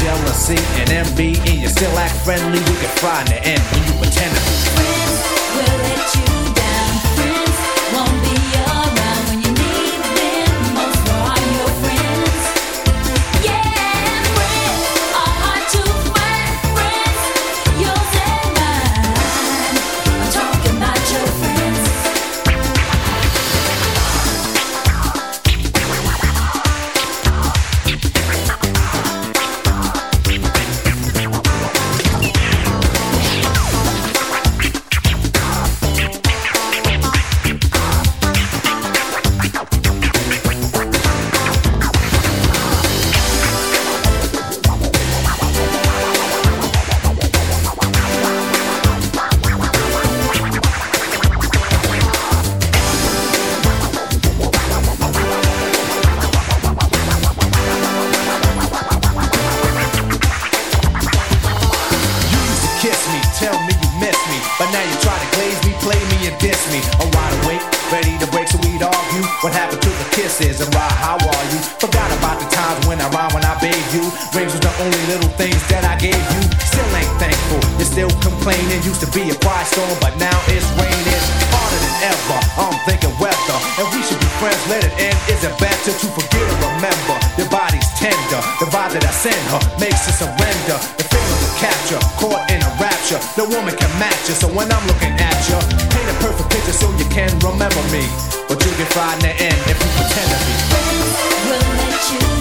Jealousy and envy, and you still act friendly, you fried in the end when you pretend to be. But now it's raining harder than ever. I'm thinking weather, and we should be friends. Let it end. Is it better to forget or remember? Your body's tender, the vibe that I send her makes her surrender. The feeling of capture, caught in a rapture. No woman can match you, so when I'm looking at you, paint a perfect picture so you can remember me. But you get fried in the end if you pretend to be. Friends will let you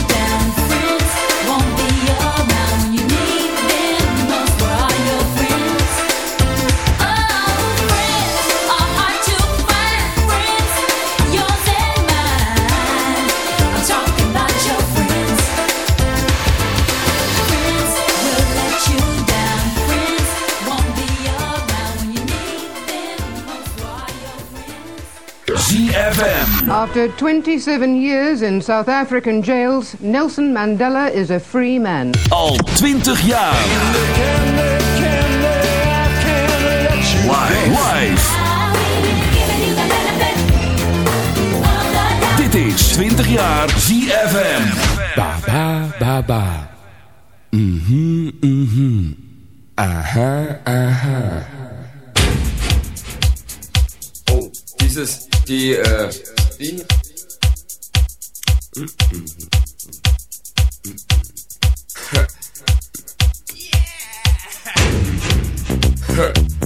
After 27 years in South African jails, Nelson Mandela is a free man. Al 20 jaar. Live. Dit is 20 jaar ZFM. Ba ba ba ba. Mhm mhm. Aha aha. Oh, dieses, die, äh, yeah!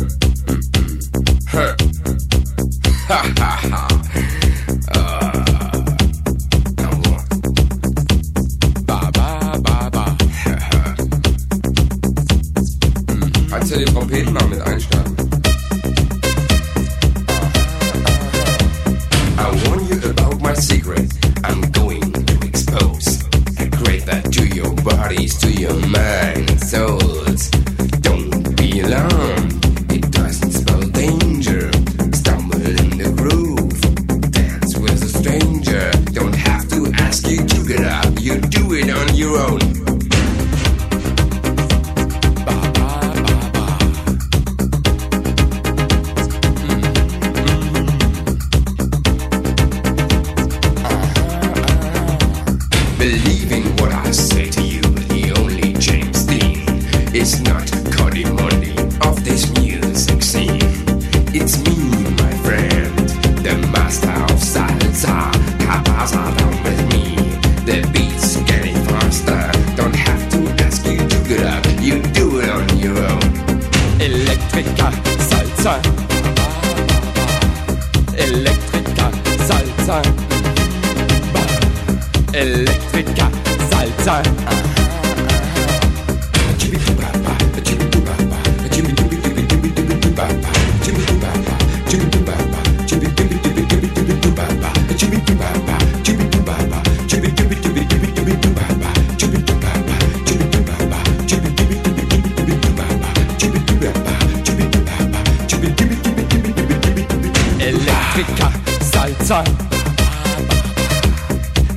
Elektriker, Salzer.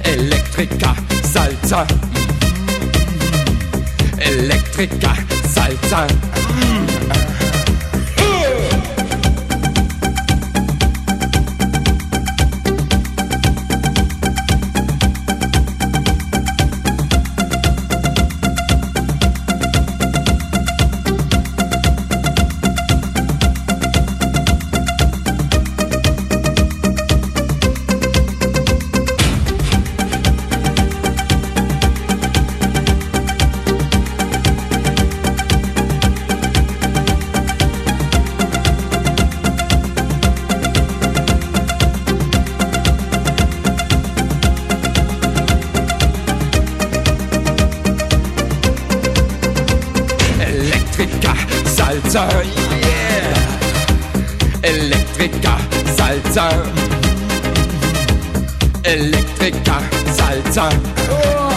Elektriker, Salzer. Elektriker, Salzer. Mmh. time. Oh.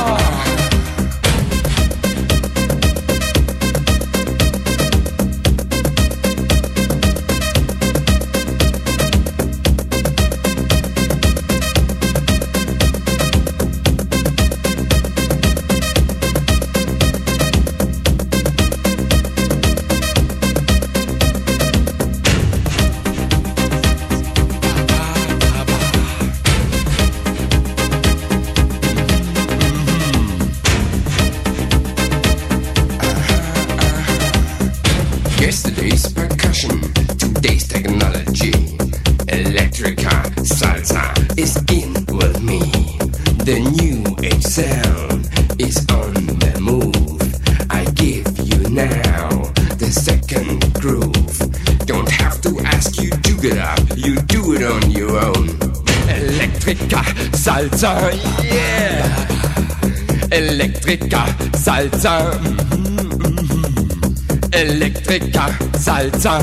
New age sound is on the move. I give you now the second groove. Don't have to ask you to get up, you do it on your own. Elektriker, Salsa, yeah. Elektriker, Salsa. Elektriker, Salsa.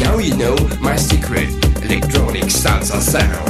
Now you know my secret electronic salsa sound.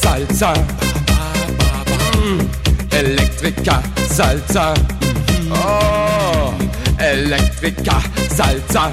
Salsa. Mm, Elektriker, Salsa. Oh, Elektriker, Salzer.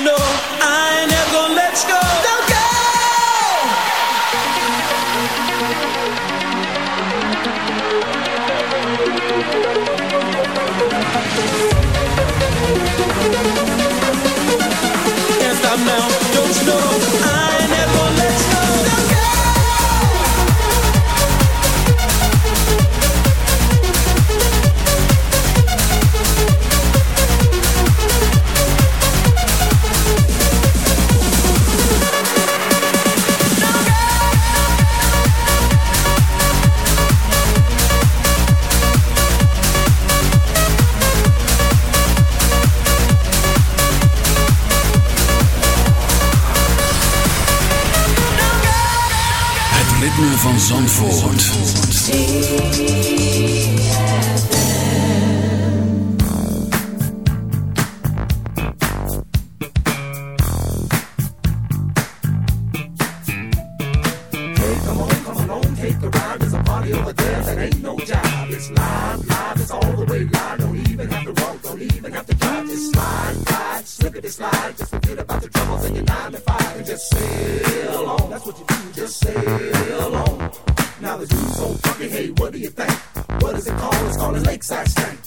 no still. Now the dude's so funky, hey, what do you think? What is it called? It's called a lakeside stank.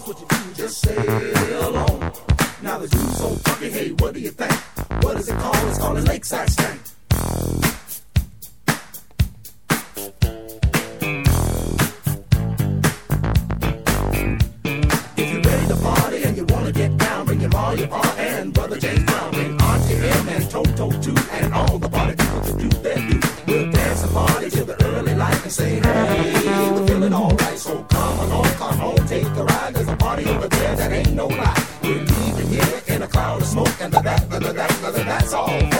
that's what you do. Just sail on. Now the dude's so funky, hey, what do you think? What is it called? It's called a lakeside stank. that's all.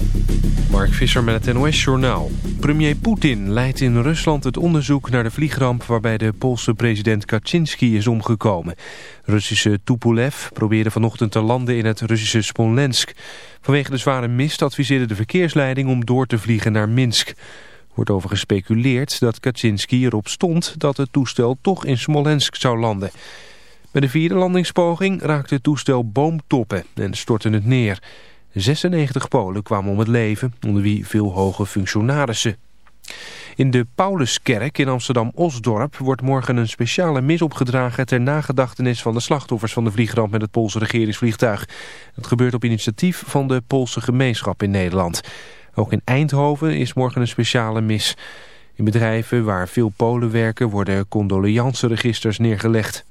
Mark Visser met het NOS-journaal. Premier Poetin leidt in Rusland het onderzoek naar de vliegramp... waarbij de Poolse president Kaczynski is omgekomen. Russische Tupolev probeerde vanochtend te landen in het Russische Smolensk. Vanwege de zware mist adviseerde de verkeersleiding om door te vliegen naar Minsk. Wordt over gespeculeerd dat Kaczynski erop stond... dat het toestel toch in Smolensk zou landen. Bij de vierde landingspoging raakte het toestel boomtoppen en stortte het neer... 96 Polen kwamen om het leven, onder wie veel hoge functionarissen. In de Pauluskerk in Amsterdam-Osdorp wordt morgen een speciale mis opgedragen ter nagedachtenis van de slachtoffers van de vliegramp met het Poolse regeringsvliegtuig. Het gebeurt op initiatief van de Poolse gemeenschap in Nederland. Ook in Eindhoven is morgen een speciale mis. In bedrijven waar veel Polen werken worden condoleanceregisters neergelegd.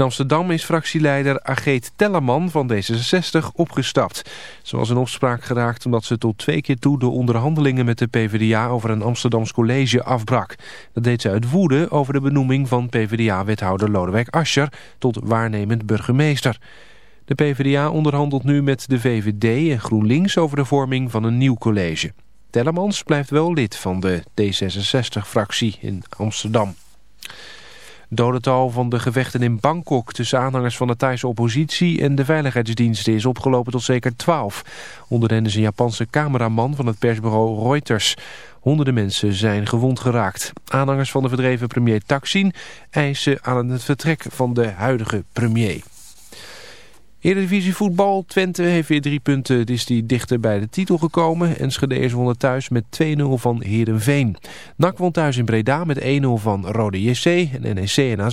In Amsterdam is fractieleider Ageet Tellerman van D66 opgestapt. Ze was in opspraak geraakt omdat ze tot twee keer toe de onderhandelingen met de PvdA over een Amsterdams college afbrak. Dat deed ze uit woede over de benoeming van PvdA-wethouder Lodewijk Asscher tot waarnemend burgemeester. De PvdA onderhandelt nu met de VVD en GroenLinks over de vorming van een nieuw college. Tellermans blijft wel lid van de D66-fractie in Amsterdam. Dodental van de gevechten in Bangkok tussen aanhangers van de Thaise oppositie en de veiligheidsdiensten is opgelopen tot zeker 12. Onder hen is een Japanse cameraman van het persbureau Reuters. Honderden mensen zijn gewond geraakt. Aanhangers van de verdreven premier Taksin eisen aan het vertrek van de huidige premier. Eredivisie voetbal. Twente heeft weer drie punten. Het is die dichter bij de titel gekomen. Enschede is wonnen thuis met 2-0 van Heerenveen. NAC won thuis in Breda met 1-0 van Rode JC. En NEC en AZ